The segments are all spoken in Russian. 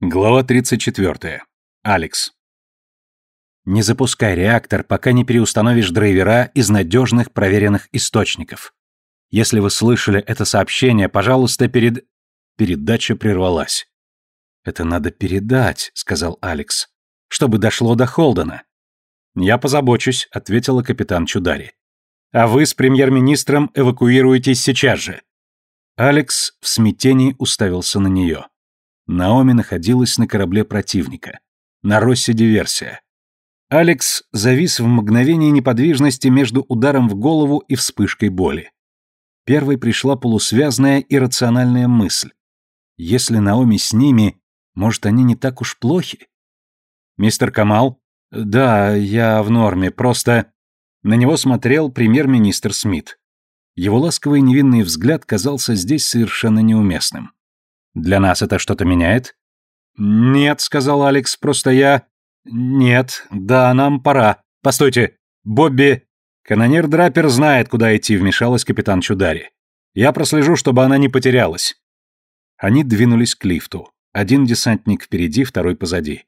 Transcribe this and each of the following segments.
Глава 34. Алекс. Не запускай реактор, пока не переустановишь драйвера из надежных проверенных источников. Если вы слышали это сообщение, пожалуйста, перед... Передача прервалась. «Это надо передать», — сказал Алекс, — «чтобы дошло до Холдена». «Я позабочусь», — ответила капитан Чудари. «А вы с премьер-министром эвакуируетесь сейчас же». Алекс в смятении уставился на нее. Наоми находилась на корабле противника. На Россе диверсия. Алекс завис в мгновении неподвижности между ударом в голову и вспышкой боли. Первой пришла полусвязная и рациональная мысль. Если Наоми с ними, может, они не так уж плохи? «Мистер Камал?» «Да, я в норме, просто...» На него смотрел премьер-министр Смит. Его ласковый невинный взгляд казался здесь совершенно неуместным. Для нас это что-то меняет? Нет, сказал Алекс, просто я... Нет, да, нам пора. Постойте, Бобби... Канонир Драпер знает, куда идти, вмешалась капитан Чудари. Я прослежу, чтобы она не потерялась. Они двинулись к лифту. Один десантник впереди, второй позади.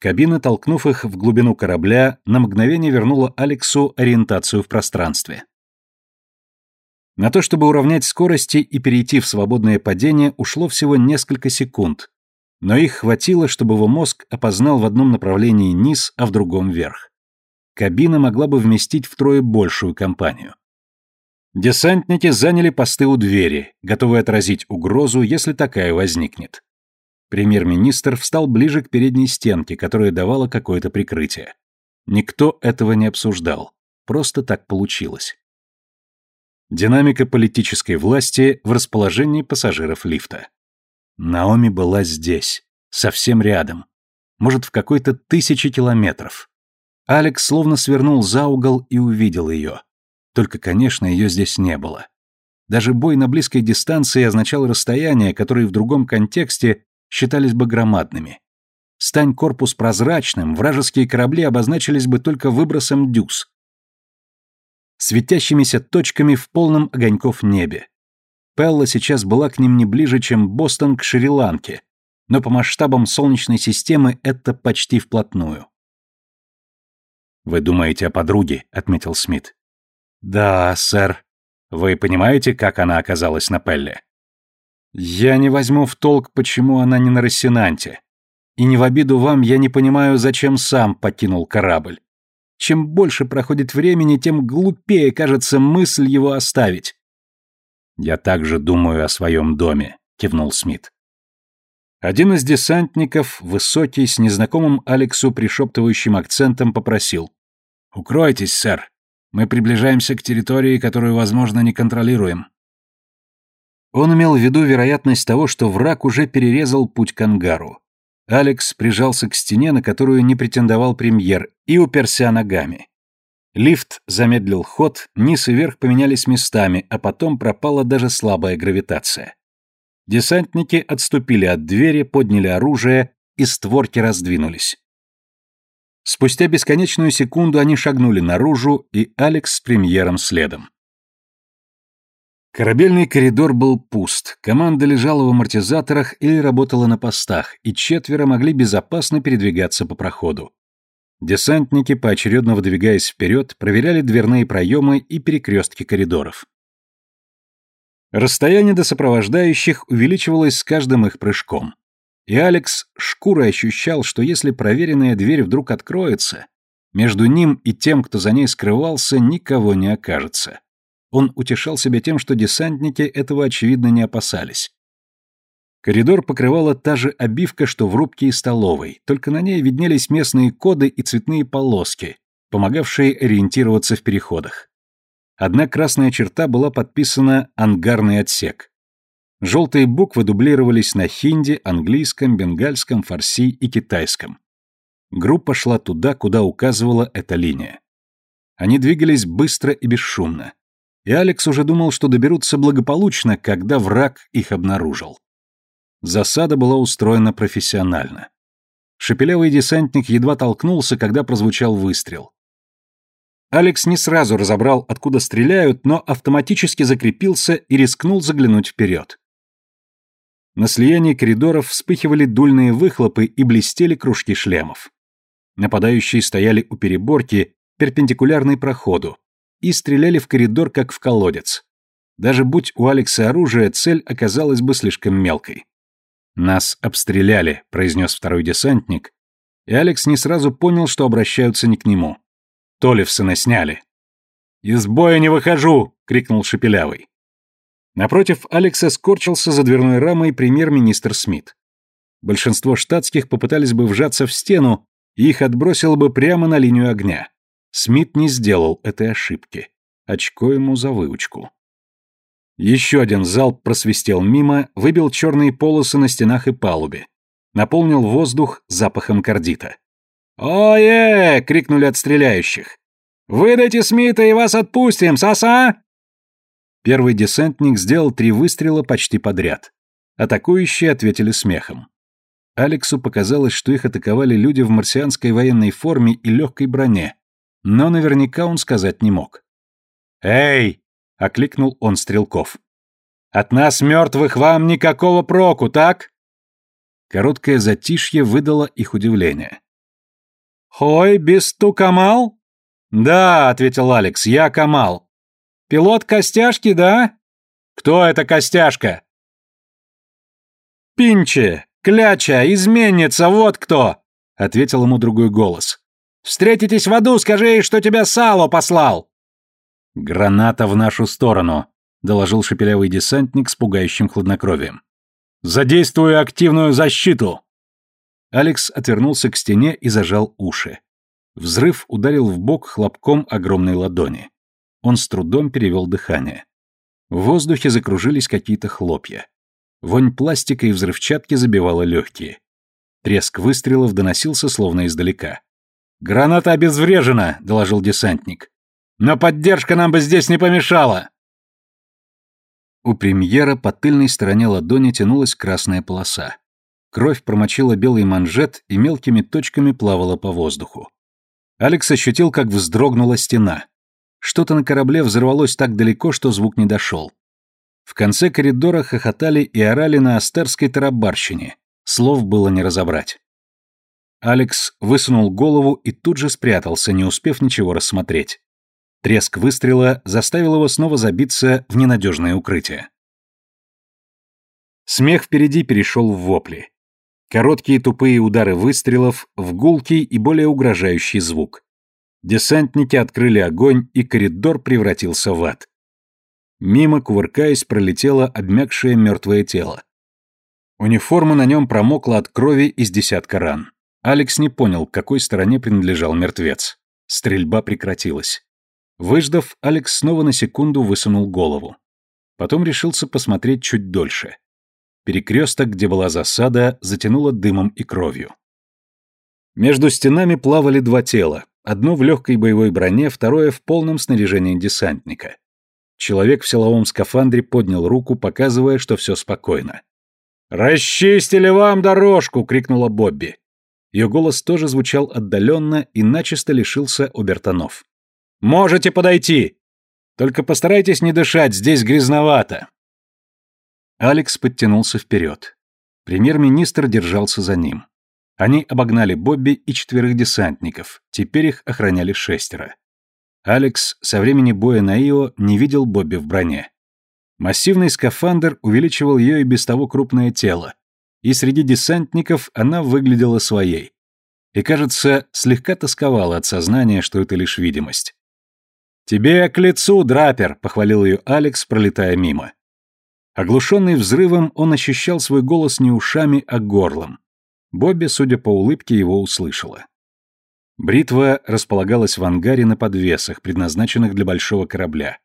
Кабина, толкнув их в глубину корабля, на мгновение вернула Алексу ориентацию в пространстве. На то, чтобы уравнять скорости и перейти в свободное падение, ушло всего несколько секунд, но их хватило, чтобы его мозг опознал в одном направлении низ, а в другом вверх. Кабина могла бы вместить втрое большую компанию. Десантники заняли посты у двери, готовые отразить угрозу, если такая возникнет. Премьер-министр встал ближе к передней стенке, которая давала какое-то прикрытие. Никто этого не обсуждал. Просто так получилось. Динамика политической власти в расположении пассажиров лифта. Наоми была здесь, совсем рядом. Может, в какой-то тысячи километров. Алекс словно свернул за угол и увидел ее. Только, конечно, ее здесь не было. Даже бой на близкой дистанции означал расстояния, которые в другом контексте считались бы громадными. Стань корпус прозрачным, вражеские корабли обозначились бы только выбросом дюз светящимися точками в полном огоньков небе. Пелла сейчас была к ним не ближе, чем Бостон к Шри-Ланке, но по масштабам Солнечной системы это почти вплотную. «Вы думаете о подруге», — отметил Смит. «Да, сэр. Вы понимаете, как она оказалась на Пелле?» «Я не возьму в толк, почему она не на Рассенанте. И не в обиду вам я не понимаю, зачем сам покинул корабль. Чем больше проходит времени, тем глупее кажется мысль его оставить. «Я также думаю о своем доме», — кивнул Смит. Один из десантников, высокий, с незнакомым Алексу пришептывающим акцентом, попросил. «Укройтесь, сэр. Мы приближаемся к территории, которую, возможно, не контролируем». Он имел в виду вероятность того, что враг уже перерезал путь к ангару. Алекс прижался к стене, на которую не претендовал премьер, и уперся ногами. Лифт замедлил ход, низ и верх поменялись местами, а потом пропала даже слабая гравитация. Десантники отступили от двери, подняли оружие, и створки раздвинулись. Спустя бесконечную секунду они шагнули наружу, и Алекс с премьером следом. Корабельный коридор был пуст, команда лежала в амортизаторах или работала на постах, и четверо могли безопасно передвигаться по проходу. Десантники, поочередно выдвигаясь вперед, проверяли дверные проемы и перекрестки коридоров. Расстояние до сопровождающих увеличивалось с каждым их прыжком. И Алекс шкурой ощущал, что если проверенная дверь вдруг откроется, между ним и тем, кто за ней скрывался, никого не окажется. Он утешал себя тем, что десантники этого, очевидно, не опасались. Коридор покрывала та же обивка, что в рубке и столовой, только на ней виднелись местные коды и цветные полоски, помогавшие ориентироваться в переходах. Одна красная черта была подписана «Ангарный отсек». Желтые буквы дублировались на хинди, английском, бенгальском, фарси и китайском. Группа шла туда, куда указывала эта линия. Они двигались быстро и бесшумно и Алекс уже думал, что доберутся благополучно, когда враг их обнаружил. Засада была устроена профессионально. Шепелявый десантник едва толкнулся, когда прозвучал выстрел. Алекс не сразу разобрал, откуда стреляют, но автоматически закрепился и рискнул заглянуть вперед. На слиянии коридоров вспыхивали дульные выхлопы и блестели кружки шлемов. Нападающие стояли у переборки, перпендикулярной проходу, и стреляли в коридор, как в колодец. Даже будь у Алекса оружие, цель оказалась бы слишком мелкой. «Нас обстреляли», — произнес второй десантник, и Алекс не сразу понял, что обращаются не к нему. Толевсона сняли. «Из боя не выхожу!» — крикнул Шепелявый. Напротив Алекса скорчился за дверной рамой премьер-министр Смит. Большинство штатских попытались бы вжаться в стену, и их отбросило бы прямо на линию огня. Смит не сделал этой ошибки. Очко ему за выучку. Еще один залп просвистел мимо, выбил черные полосы на стенах и палубе. Наполнил воздух запахом кардита. «Ое!» — крикнули от стреляющих. «Выдайте Смита и вас отпустим, соса!» Первый десантник сделал три выстрела почти подряд. Атакующие ответили смехом. Алексу показалось, что их атаковали люди в марсианской военной форме и легкой броне, но наверняка он сказать не мог. «Эй!» — окликнул он стрелков. «От нас, мертвых, вам никакого проку, так?» Короткое затишье выдало их удивление. «Хой, бесту Камал?» «Да», — ответил Алекс, — «я Камал». «Пилот Костяшки, да?» «Кто это Костяшка?» «Пинче, кляча, изменница, вот кто!» — ответил ему другой голос. Встретитесь в аду, скажи ей, что тебя Сало послал!» «Граната в нашу сторону», — доложил шепелявый десантник с пугающим хладнокровием. «Задействую активную защиту!» Алекс отвернулся к стене и зажал уши. Взрыв ударил в бок хлопком огромной ладони. Он с трудом перевел дыхание. В воздухе закружились какие-то хлопья. Вонь пластика и взрывчатки забивала легкие. Треск выстрелов доносился словно издалека. «Граната обезврежена», — доложил десантник. «Но поддержка нам бы здесь не помешала». У премьера по тыльной стороне ладони тянулась красная полоса. Кровь промочила белый манжет и мелкими точками плавала по воздуху. Алекс ощутил, как вздрогнула стена. Что-то на корабле взорвалось так далеко, что звук не дошел. В конце коридора хохотали и орали на астерской тарабарщине. Слов было не разобрать. Алекс высунул голову и тут же спрятался, не успев ничего рассмотреть. Треск выстрела заставил его снова забиться в ненадежное укрытие. Смех впереди перешел в вопли. Короткие тупые удары выстрелов в гулкий и более угрожающий звук. Десантники открыли огонь, и коридор превратился в ад. Мимо, кувыркаясь, пролетело обмякшее мертвое тело. Униформа на нем промокла от крови из десятка ран. Алекс не понял, к какой стороне принадлежал мертвец. Стрельба прекратилась. Выждав, Алекс снова на секунду высунул голову. Потом решился посмотреть чуть дольше. Перекресток, где была засада, затянуло дымом и кровью. Между стенами плавали два тела, одно в легкой боевой броне, второе в полном снаряжении десантника. Человек в силовом скафандре поднял руку, показывая, что все спокойно. «Расчистили вам дорожку!» — крикнула Бобби. Ее голос тоже звучал отдаленно и начисто лишился обертонов. «Можете подойти! Только постарайтесь не дышать, здесь грязновато!» Алекс подтянулся вперед. Премьер-министр держался за ним. Они обогнали Бобби и четверых десантников, теперь их охраняли шестеро. Алекс со времени боя на Ио не видел Бобби в броне. Массивный скафандр увеличивал ее и без того крупное тело, и среди десантников она выглядела своей. И, кажется, слегка тосковала от сознания, что это лишь видимость. «Тебе к лицу, драпер!» — похвалил ее Алекс, пролетая мимо. Оглушенный взрывом, он ощущал свой голос не ушами, а горлом. Бобби, судя по улыбке, его услышала. Бритва располагалась в ангаре на подвесах, предназначенных для большого корабля,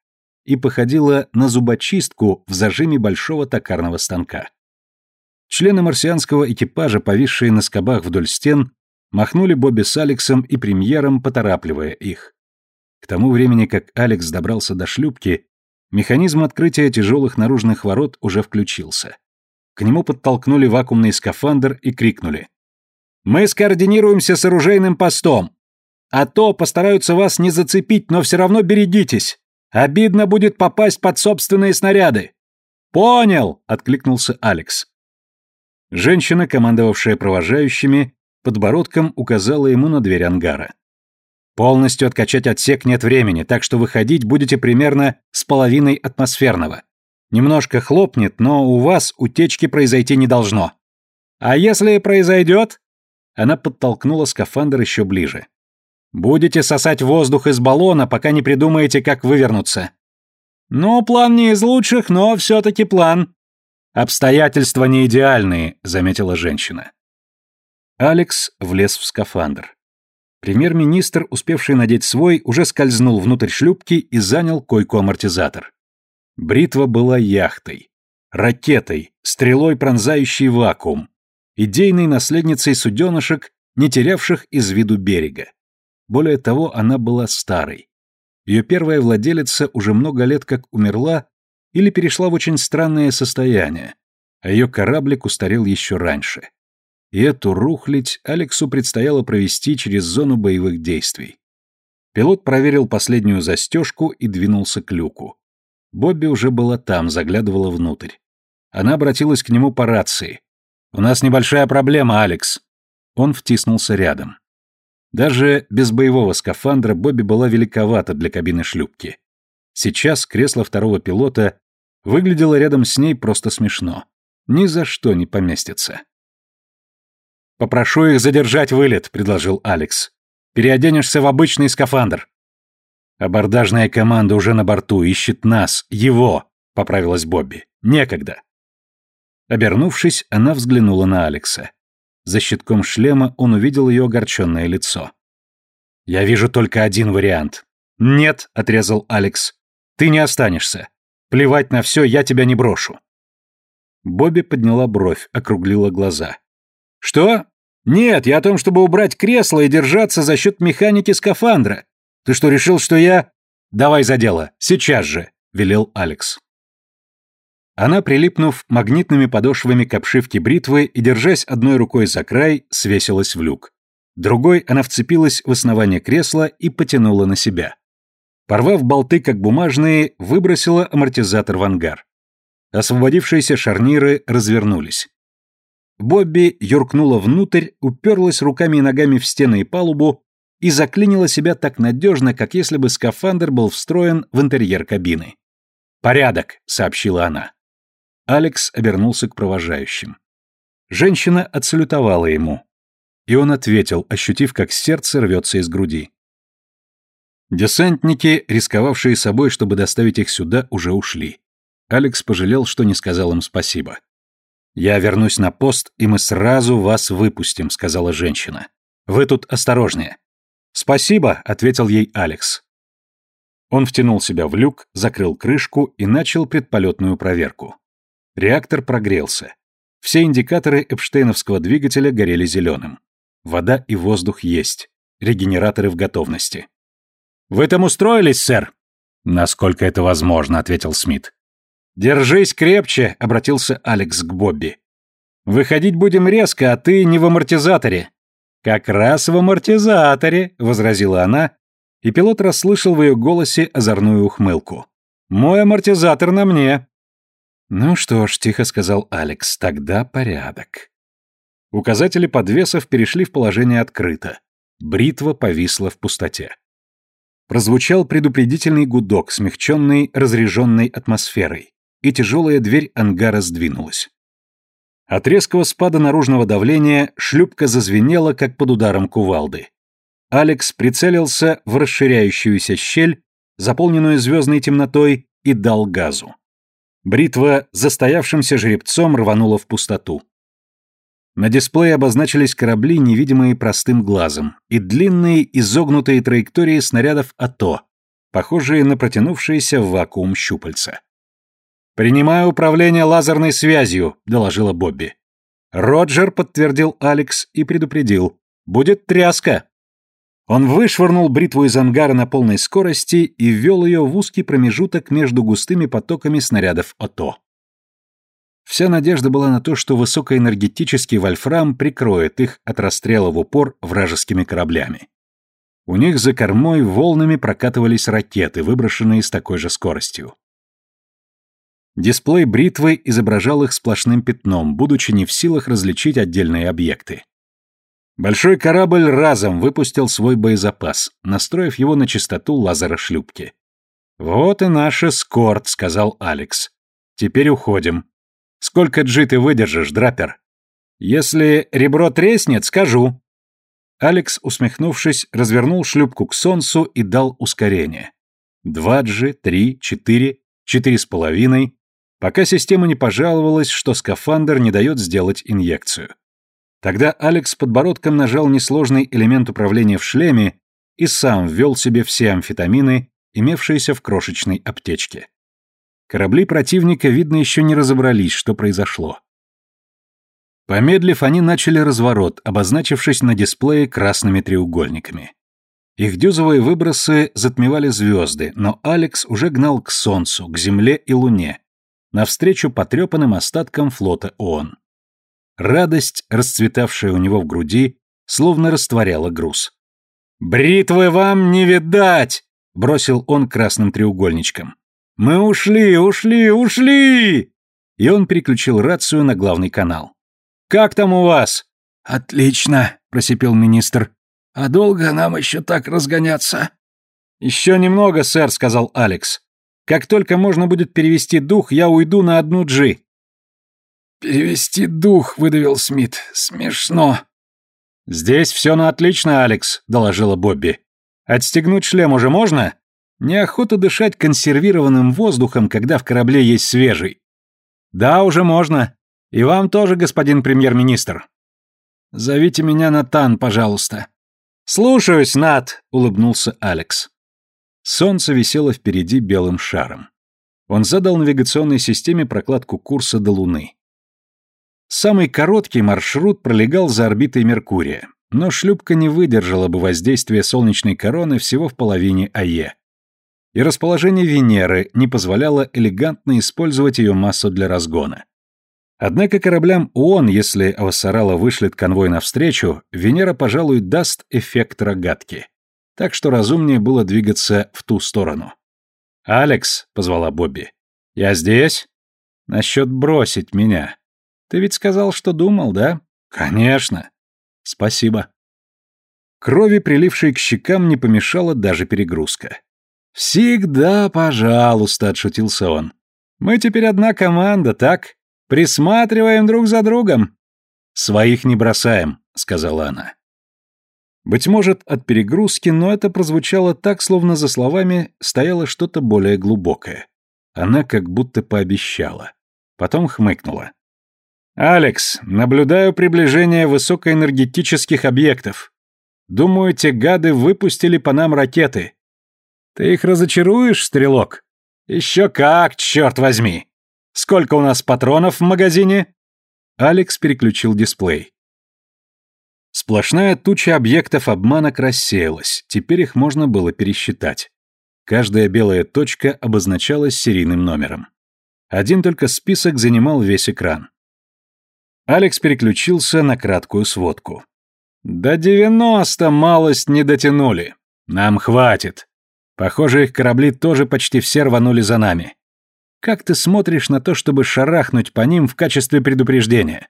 и походила на зубочистку в зажиме большого токарного станка. Члены марсианского экипажа, повисшие на скобах вдоль стен, махнули Бобби с Алексом и премьером, поторапливая их. К тому времени, как Алекс добрался до шлюпки, механизм открытия тяжелых наружных ворот уже включился. К нему подтолкнули вакуумный скафандр и крикнули. «Мы скоординируемся с оружейным постом! А то постараются вас не зацепить, но все равно берегитесь! Обидно будет попасть под собственные снаряды!» «Понял!» — откликнулся Алекс. Женщина, командовавшая провожающими, подбородком указала ему на дверь ангара. Полностью откачать отсек нет времени, так что выходить будете примерно с половиной атмосферного. Немножко хлопнет, но у вас утечки произойти не должно. А если произойдет? Она подтолкнула скафандр еще ближе. Будете сосать воздух из баллона, пока не придумаете, как вывернуться. Ну, план не из лучших, но все-таки план. Обстоятельства не идеальные, заметила женщина. Алекс влез в скафандр. Премьер-министр, успевший надеть свой, уже скользнул внутрь шлюпки и занял койку-амортизатор. Бритва была яхтой, ракетой, стрелой, пронзающей вакуум, идейной наследницей суденышек, не терявших из виду берега. Более того, она была старой. Ее первая владелица уже много лет как умерла или перешла в очень странное состояние, а ее кораблик устарел еще раньше и эту рухлядь Алексу предстояло провести через зону боевых действий. Пилот проверил последнюю застежку и двинулся к люку. Бобби уже была там, заглядывала внутрь. Она обратилась к нему по рации. «У нас небольшая проблема, Алекс». Он втиснулся рядом. Даже без боевого скафандра Бобби была великовата для кабины шлюпки. Сейчас кресло второго пилота выглядело рядом с ней просто смешно. Ни за что не поместится. «Попрошу их задержать вылет», — предложил Алекс. «Переоденешься в обычный скафандр». «Абордажная команда уже на борту, ищет нас, его», — поправилась Бобби. «Некогда». Обернувшись, она взглянула на Алекса. За щитком шлема он увидел ее огорченное лицо. «Я вижу только один вариант». «Нет», — отрезал Алекс. «Ты не останешься. Плевать на все, я тебя не брошу». Бобби подняла бровь, округлила глаза. «Что? Нет, я о том, чтобы убрать кресло и держаться за счет механики скафандра. Ты что, решил, что я...» «Давай за дело, сейчас же», — велел Алекс. Она, прилипнув магнитными подошвами к обшивке бритвы и держась одной рукой за край, свесилась в люк. Другой она вцепилась в основание кресла и потянула на себя. Порвав болты, как бумажные, выбросила амортизатор в ангар. Освободившиеся шарниры развернулись. Бобби юркнула внутрь, уперлась руками и ногами в стены и палубу и заклинила себя так надежно, как если бы скафандр был встроен в интерьер кабины. «Порядок», — сообщила она. Алекс обернулся к провожающим. Женщина отсалютовала ему. И он ответил, ощутив, как сердце рвется из груди. Десантники, рисковавшие собой, чтобы доставить их сюда, уже ушли. Алекс пожалел, что не сказал им спасибо. «Я вернусь на пост, и мы сразу вас выпустим», — сказала женщина. «Вы тут осторожнее». «Спасибо», — ответил ей Алекс. Он втянул себя в люк, закрыл крышку и начал предполетную проверку. Реактор прогрелся. Все индикаторы Эпштейновского двигателя горели зеленым. Вода и воздух есть. Регенераторы в готовности. «Вы там устроились, сэр?» «Насколько это возможно», — ответил Смит. «Держись крепче», — обратился Алекс к Бобби. «Выходить будем резко, а ты не в амортизаторе». «Как раз в амортизаторе», — возразила она, и пилот расслышал в ее голосе озорную ухмылку. «Мой амортизатор на мне». «Ну что ж», — тихо сказал Алекс, — «тогда порядок». Указатели подвесов перешли в положение открыто. Бритва повисла в пустоте. Прозвучал предупредительный гудок, смягченный разреженной атмосферой и тяжелая дверь ангара сдвинулась. От резкого спада наружного давления шлюпка зазвенела, как под ударом кувалды. Алекс прицелился в расширяющуюся щель, заполненную звездной темнотой, и дал газу. Бритва застоявшимся жеребцом рванула в пустоту. На дисплее обозначились корабли, невидимые простым глазом, и длинные изогнутые траектории снарядов АТО, похожие на протянувшиеся в вакуум щупальца. «Принимаю управление лазерной связью», — доложила Бобби. «Роджер», — подтвердил Алекс и предупредил. «Будет тряска». Он вышвырнул бритву из ангара на полной скорости и ввел ее в узкий промежуток между густыми потоками снарядов ОТО. Вся надежда была на то, что высокоэнергетический вольфрам прикроет их от расстрела в упор вражескими кораблями. У них за кормой волнами прокатывались ракеты, выброшенные с такой же скоростью. Дисплей бритвы изображал их сплошным пятном, будучи не в силах различить отдельные объекты. Большой корабль разом выпустил свой боезапас, настроив его на частоту лазера шлюпки. «Вот и наш эскорт», — сказал Алекс. «Теперь уходим. Сколько джи ты выдержишь, драпер?» «Если ребро треснет, скажу». Алекс, усмехнувшись, развернул шлюпку к солнцу и дал ускорение. Два джи, три, четыре, четыре с половиной, пока система не пожаловалась, что скафандр не дает сделать инъекцию. Тогда Алекс подбородком нажал несложный элемент управления в шлеме и сам ввел себе все амфетамины, имевшиеся в крошечной аптечке. Корабли противника, видно, еще не разобрались, что произошло. Помедлив, они начали разворот, обозначившись на дисплее красными треугольниками. Их дюзовые выбросы затмевали звезды, но Алекс уже гнал к Солнцу, к Земле и Луне, навстречу потрепанным остаткам флота ООН. Радость, расцветавшая у него в груди, словно растворяла груз. «Бритвы вам не видать!» — бросил он красным треугольничком. «Мы ушли, ушли, ушли!» И он переключил рацию на главный канал. «Как там у вас?» «Отлично», — просипел министр. «А долго нам еще так разгоняться?» «Еще немного, сэр», — сказал Алекс. «Как только можно будет перевести дух, я уйду на одну джи». «Перевести дух», — выдавил Смит. «Смешно». «Здесь все на отлично, Алекс», — доложила Бобби. «Отстегнуть шлем уже можно? Неохота дышать консервированным воздухом, когда в корабле есть свежий». «Да, уже можно. И вам тоже, господин премьер-министр». «Зовите меня Натан, пожалуйста». «Слушаюсь, Нат», — улыбнулся Алекс. Солнце висело впереди белым шаром. Он задал навигационной системе прокладку курса до Луны. Самый короткий маршрут пролегал за орбитой Меркурия, но шлюпка не выдержала бы воздействия солнечной короны всего в половине АЕ. И расположение Венеры не позволяло элегантно использовать ее массу для разгона. Однако кораблям ООН, если Авасарала вышлет конвой навстречу, Венера, пожалуй, даст эффект рогатки. Так что разумнее было двигаться в ту сторону. «Алекс», — позвала Бобби, — «я здесь?» «Насчет бросить меня. Ты ведь сказал, что думал, да? Конечно. Спасибо. Крови, прилившей к щекам, не помешала даже перегрузка. «Всегда, пожалуйста», — отшутился он. «Мы теперь одна команда, так? Присматриваем друг за другом». «Своих не бросаем», — сказала она. Быть может, от перегрузки, но это прозвучало так, словно за словами стояло что-то более глубокое. Она как будто пообещала. Потом хмыкнула. «Алекс, наблюдаю приближение высокоэнергетических объектов. Думаю, те гады выпустили по нам ракеты. Ты их разочаруешь, стрелок? Еще как, черт возьми! Сколько у нас патронов в магазине?» Алекс переключил дисплей. Сплошная туча объектов обманок рассеялась, теперь их можно было пересчитать. Каждая белая точка обозначалась серийным номером. Один только список занимал весь экран. Алекс переключился на краткую сводку. «До девяносто малость не дотянули. Нам хватит. Похоже, их корабли тоже почти все рванули за нами. Как ты смотришь на то, чтобы шарахнуть по ним в качестве предупреждения?»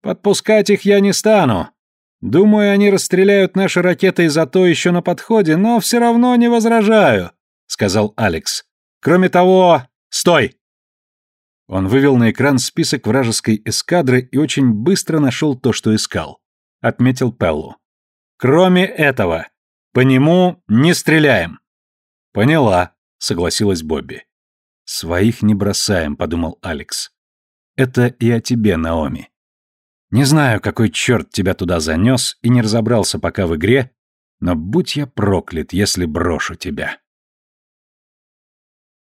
«Подпускать их я не стану. Думаю, они расстреляют наши ракеты за то еще на подходе, но все равно не возражаю», — сказал Алекс. «Кроме того... Стой!» Он вывел на экран список вражеской эскадры и очень быстро нашел то, что искал. Отметил Пеллу. «Кроме этого, по нему не стреляем». «Поняла», — согласилась Бобби. «Своих не бросаем», — подумал Алекс. «Это и о тебе, Наоми. Не знаю, какой черт тебя туда занес и не разобрался пока в игре, но будь я проклят, если брошу тебя».